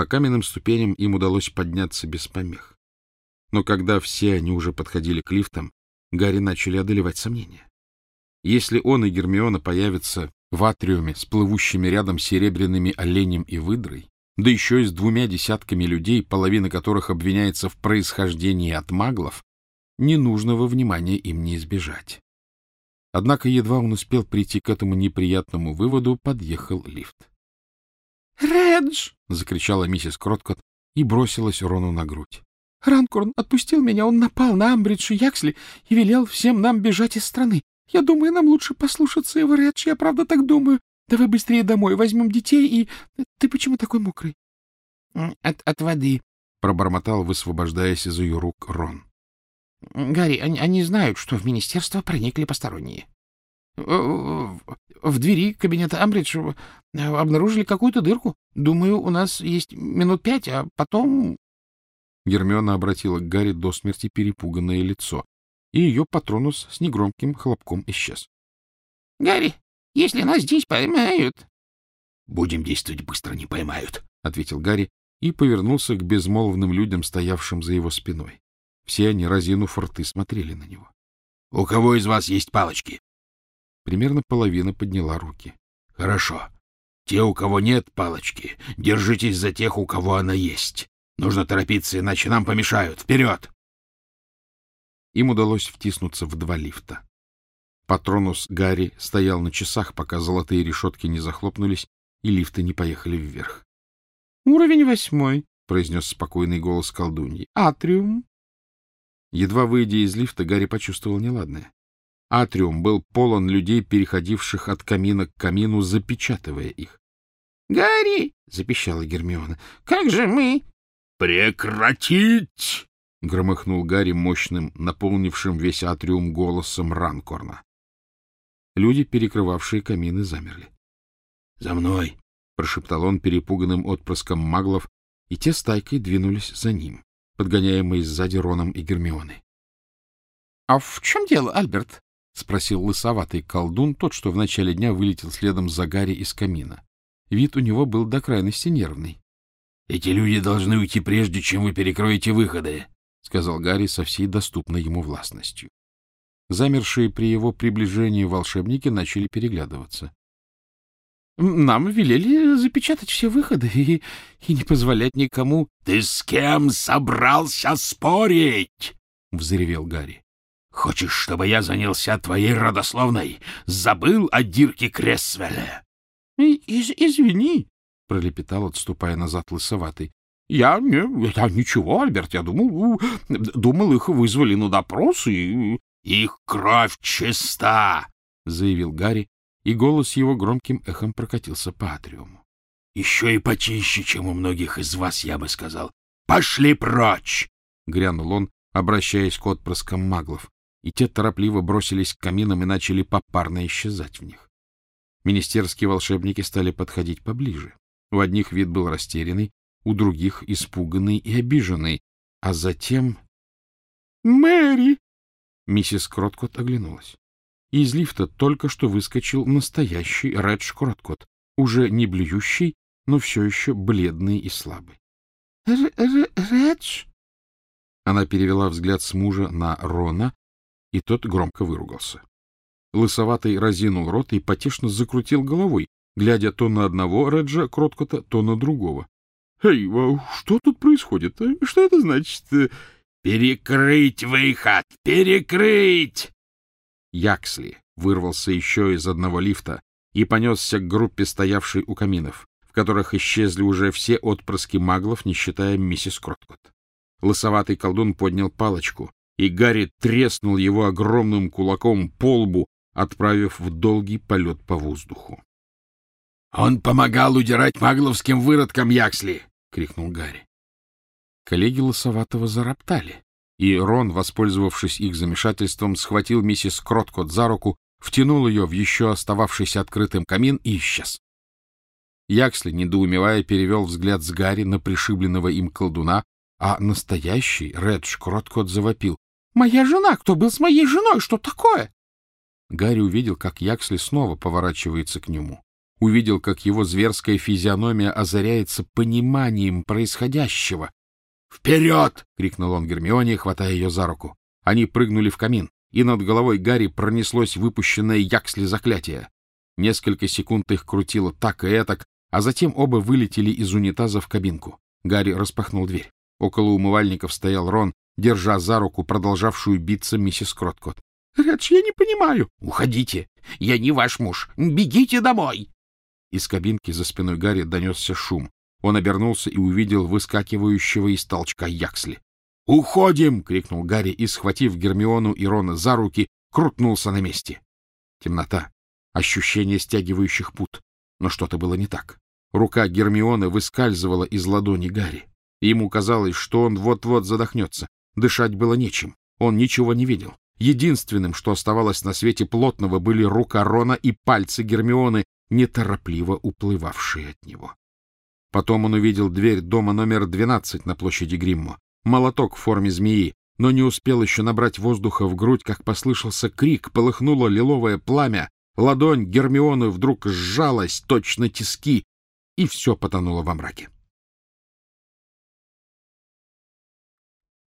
По каменным ступеням им удалось подняться без помех. Но когда все они уже подходили к лифтам, Гарри начали одолевать сомнения. Если он и Гермиона появятся в атриуме с плывущими рядом серебряными оленем и выдрой, да еще и с двумя десятками людей, половина которых обвиняется в происхождении от маглов, ненужного внимания им не избежать. Однако едва он успел прийти к этому неприятному выводу, подъехал лифт. «Редж!» — закричала миссис Кроткот и бросилась Рону на грудь. «Ранкорн отпустил меня, он напал на Амбридж и Яксли и велел всем нам бежать из страны. Я думаю, нам лучше послушаться его, Редж, я правда так думаю. Давай быстрее домой, возьмем детей и... Ты почему такой мокрый?» «От, от воды», — пробормотал, высвобождаясь из ее рук Рон. — Гарри, они, они знают, что в министерство проникли посторонние. В двери кабинета Амбридж обнаружили какую-то дырку. Думаю, у нас есть минут пять, а потом... Гермиона обратила к Гарри до смерти перепуганное лицо, и ее патронус с негромким хлопком исчез. — Гарри, если нас здесь поймают... — Будем действовать быстро, не поймают, — ответил Гарри и повернулся к безмолвным людям, стоявшим за его спиной. Все они, разинув рты, смотрели на него. — У кого из вас есть палочки? Примерно половина подняла руки. — Хорошо. Те, у кого нет палочки, держитесь за тех, у кого она есть. Нужно торопиться, иначе нам помешают. Вперед! Им удалось втиснуться в два лифта. Патронус Гарри стоял на часах, пока золотые решетки не захлопнулись и лифты не поехали вверх. — Уровень восьмой, — произнес спокойный голос колдуньи. — Атриум. Едва выйдя из лифта, Гарри почувствовал неладное. Атриум был полон людей, переходивших от камина к камину, запечатывая их. — Гарри! — запищала Гермиона. — Как же мы? — Прекратить! — громыхнул Гарри мощным, наполнившим весь атриум голосом Ранкорна. Люди, перекрывавшие камины, замерли. — За мной! — прошептал он перепуганным отпрыском маглов, и те стайкой двинулись за ним, подгоняемые сзади Роном и Гермионой. — А в чем дело, Альберт? — спросил лысоватый колдун, тот, что в начале дня вылетел следом за Гарри из камина. Вид у него был до крайности нервный. — Эти люди должны уйти прежде, чем вы перекроете выходы, — сказал Гарри со всей доступной ему властностью. Замершие при его приближении волшебники начали переглядываться. — Нам велели запечатать все выходы и, и не позволять никому... — Ты с кем собрался спорить? — взревел Гарри. Хочешь, чтобы я занялся твоей родословной? Забыл о Дирке Кресвеле? — Из Извини, — пролепетал, отступая назад лысоватый. — Я, не, я ничего, Альберт, я думал, думал, их вызвали на допрос и... — Их кровь чиста, — заявил Гарри, и голос его громким эхом прокатился по атриуму. — Еще и почище, чем у многих из вас, я бы сказал. Пошли прочь! — грянул он, обращаясь к отпрыскам маглов и те торопливо бросились к каминам и начали попарно исчезать в них. Министерские волшебники стали подходить поближе. У одних вид был растерянный, у других — испуганный и обиженный, а затем... «Мэри!» Миссис Кроткот оглянулась. Из лифта только что выскочил настоящий Редж Кроткот, уже не блюющий, но все еще бледный и слабый. — Редж? Она перевела взгляд с мужа на Рона, и тот громко выругался. Лысоватый разинул рот и потешно закрутил головой, глядя то на одного Реджа Кроткота, то на другого. — Эй, а что тут происходит? А? Что это значит? — Перекрыть выход! Перекрыть! Яксли вырвался еще из одного лифта и понесся к группе, стоявшей у каминов, в которых исчезли уже все отпрыски маглов, не считая миссис Кроткот. Лысоватый колдун поднял палочку, и Гарри треснул его огромным кулаком по лбу, отправив в долгий полет по воздуху. — Он помогал удирать магловским выродкам, Яксли! — крикнул Гарри. Коллеги Лосоватого зароптали, и Рон, воспользовавшись их замешательством, схватил миссис Кроткот за руку, втянул ее в еще остававшийся открытым камин и исчез. Яксли, недоумевая, перевел взгляд с Гарри на пришибленного им колдуна, а настоящий Редж Кроткот завопил. Моя жена! Кто был с моей женой? Что такое? Гарри увидел, как Яксли снова поворачивается к нему. увидел, как его зверская физиономия озаряется пониманием происходящего. «Вперед!» — крикнул он Гермионе, хватая ее за руку. Они прыгнули в камин, и над головой Гарри пронеслось выпущенное яксли заклятие. Несколько секунд их крутило так и этак, а затем оба вылетели из унитаза в кабинку. Гарри распахнул дверь. Около умывальников стоял Рон, держа за руку продолжавшую биться миссис Кроткот. — Редж, я не понимаю. — Уходите. Я не ваш муж. Бегите домой. Из кабинки за спиной Гарри донесся шум. Он обернулся и увидел выскакивающего из толчка Яксли. «Уходим!» — крикнул Гарри и, схватив Гермиону и Рона за руки, крутнулся на месте. Темнота, ощущение стягивающих пут. Но что-то было не так. Рука Гермионы выскальзывала из ладони Гарри. Ему казалось, что он вот-вот задохнется. Дышать было нечем. Он ничего не видел. Единственным, что оставалось на свете плотного, были рука Рона и пальцы Гермионы, неторопливо уплывавшие от него. Потом он увидел дверь дома номер 12 на площади Гриммо, молоток в форме змеи, но не успел еще набрать воздуха в грудь, как послышался крик, полыхнуло лиловое пламя, ладонь Гермионы вдруг сжалась, точно тиски, и все потонуло во мраке.